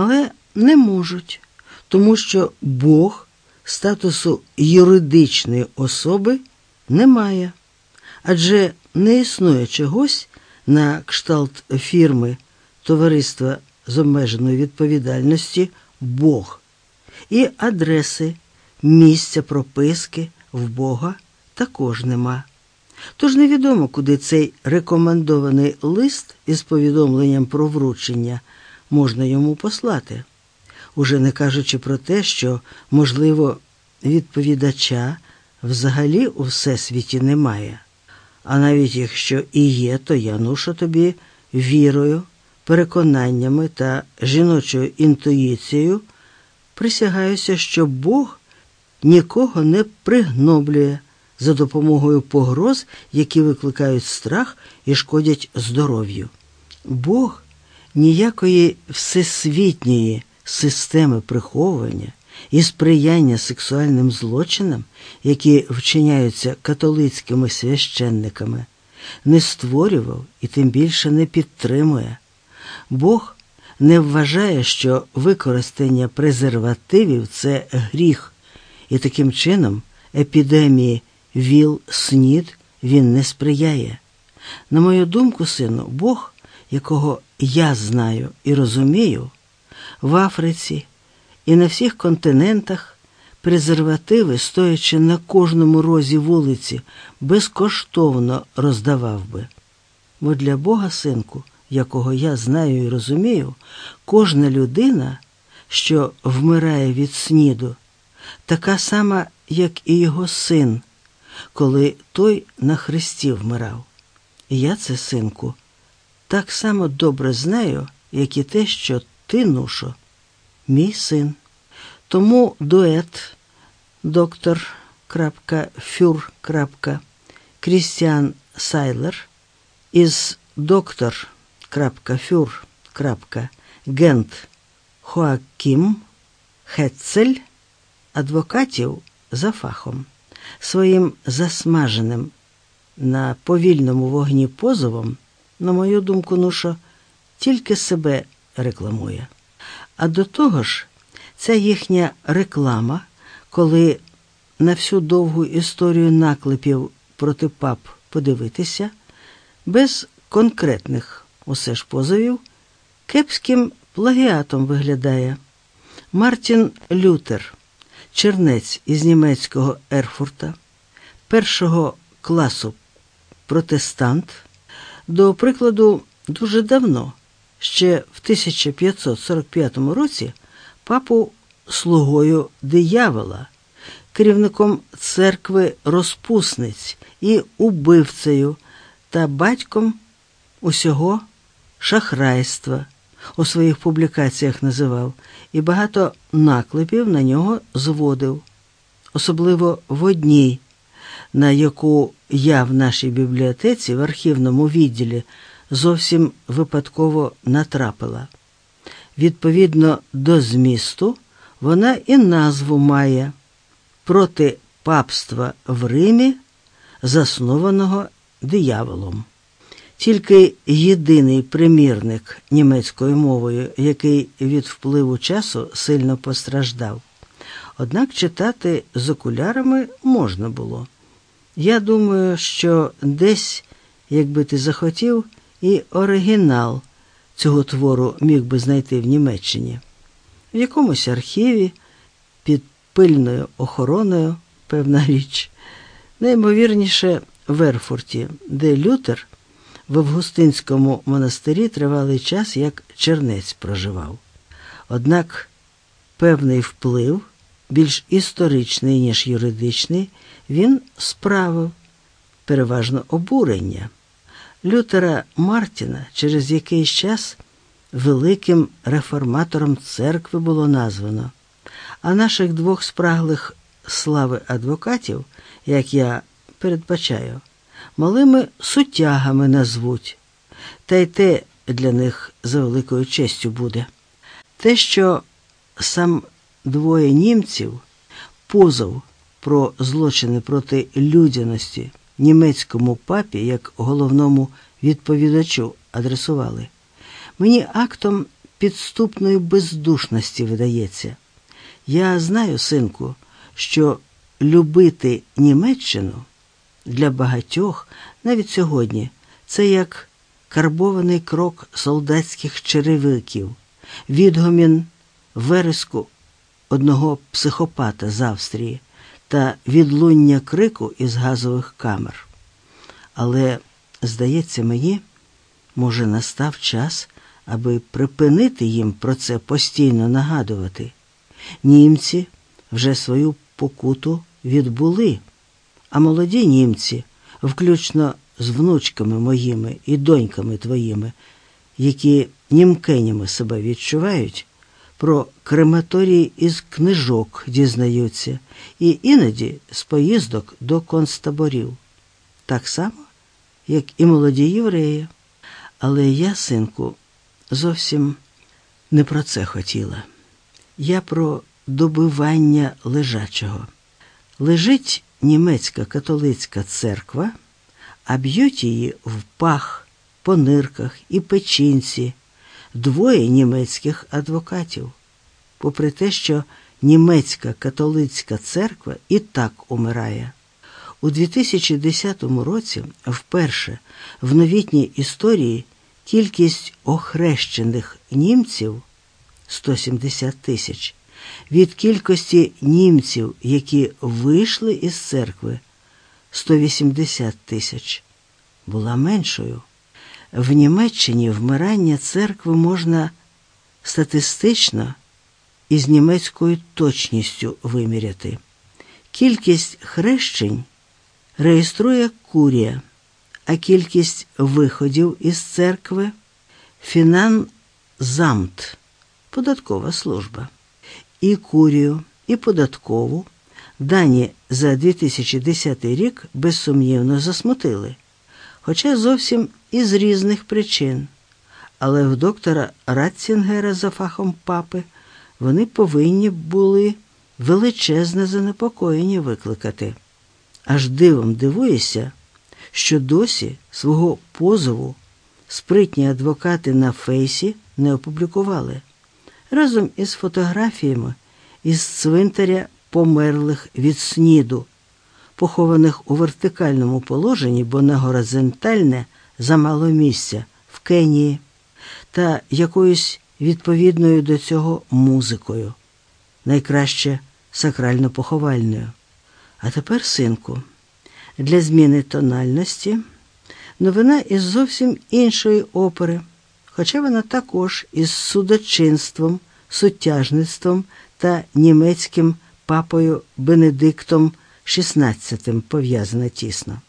але не можуть, тому що Бог статусу юридичної особи не має, адже не існує чогось на кшталт фірми Товариства з обмеженою відповідальності Бог і адреси, місця прописки в Бога також нема. Тож невідомо, куди цей рекомендований лист із повідомленням про вручення можна йому послати, уже не кажучи про те, що, можливо, відповідача взагалі у всесвіті немає. А навіть якщо і є, то я нушу тобі вірою, переконаннями та жіночою інтуїцією присягаюся, що Бог нікого не пригноблює за допомогою погроз, які викликають страх і шкодять здоров'ю. Бог ніякої всесвітньої системи приховування і сприяння сексуальним злочинам, які вчиняються католицькими священниками, не створював і тим більше не підтримує. Бог не вважає, що використання презервативів це гріх, і таким чином епідемії ВІЛ, СНІД він не сприяє. На мою думку, сину, Бог, якого я знаю і розумію, в Африці і на всіх континентах презервативи, стоячи на кожному розі вулиці, безкоштовно роздавав би. Бо для Бога, синку, якого я знаю і розумію, кожна людина, що вмирає від сніду, така сама, як і його син, коли той на хресті вмирав. І я це, синку, так само добре знаю, як і те, що ти, Нушо, мій син. Тому дует доктор. Фюр. Крістіан Сайлер із доктор. Фюр. Гент Хоакім Хетцель адвокатів за фахом своїм засмаженим на повільному вогні позовом, на мою думку, нуша, тільки себе рекламує. А до того ж, ця їхня реклама, коли на всю довгу історію наклепів проти пап подивитися, без конкретних усе ж позовів, кепським плагіатом виглядає. Мартін Лютер, чернець із німецького Ерфурта, першого класу протестант, до прикладу, дуже давно, ще в 1545 році, папу слугою диявола, керівником церкви розпусниць і убивцею та батьком усього шахрайства. У своїх публікаціях називав і багато наклепів на нього зводив, особливо в одній, на яку я в нашій бібліотеці в архівному відділі зовсім випадково натрапила. Відповідно до змісту, вона і назву має проти папства в Римі, заснованого дияволом. Тільки єдиний примірник німецькою мовою, який від впливу часу сильно постраждав. Однак читати з окулярами можна було. Я думаю, що десь, якби ти захотів, і оригінал цього твору міг би знайти в Німеччині, в якомусь архіві під пильною охороною, певна річ, неймовірніше в Ерфурті, де Лютер в Августинському монастирі тривалий час як чернець проживав. Однак певний вплив, більш історичний, ніж юридичний, він справив переважно обурення. Лютера Мартіна через якийсь час великим реформатором церкви було названо, а наших двох спраглих слави адвокатів, як я передбачаю, малими сутягами назвуть, та й те для них за великою честю буде. Те, що сам двоє німців позов про злочини проти людяності німецькому папі як головному відповідачу адресували, мені актом підступної бездушності видається. Я знаю, синку, що любити Німеччину для багатьох навіть сьогодні це як карбований крок солдатських черевиків, відгомін вереску одного психопата з Австрії та відлуння крику із газових камер. Але, здається мені, може, настав час, аби припинити їм про це постійно нагадувати. Німці вже свою покуту відбули, а молоді німці, включно з внучками моїми і доньками твоїми, які німкенями себе відчувають, про крематорії із книжок дізнаються, і іноді з поїздок до концтаборів. Так само, як і молоді євреї. Але я, синку, зовсім не про це хотіла. Я про добивання лежачого. Лежить німецька католицька церква, а б'ють її в пах, по нирках і печінці двоє німецьких адвокатів, попри те, що німецька католицька церква і так умирає. У 2010 році вперше в новітній історії кількість охрещених німців 170 тисяч від кількості німців, які вийшли із церкви 180 тисяч, була меншою. В Німеччині вмирання церкви можна статистично і з німецькою точністю виміряти. Кількість хрещень реєструє курія, а кількість виходів із церкви фінанзамт, податкова служба. І курію, і податкову дані за 2010 рік безсумнівно засмутили, хоча зовсім із різних причин. Але в доктора Ратцінгера за фахом папи вони повинні були величезне занепокоєння викликати. Аж дивом дивуєшся, що досі свого позову спритні адвокати на фейсі не опублікували разом із фотографіями із цвинтаря померлих від сніду, похованих у вертикальному положенні, бо на горизонтальне замало місця в Кенії, та якоюсь відповідною до цього музикою, найкраще сакрально поховальною. А тепер, синку, для зміни тональності новина із зовсім іншої опери, хоча вона також із судочинством, суттяжництвом та німецьким папою Бенедиктом XVI пов'язана тісно.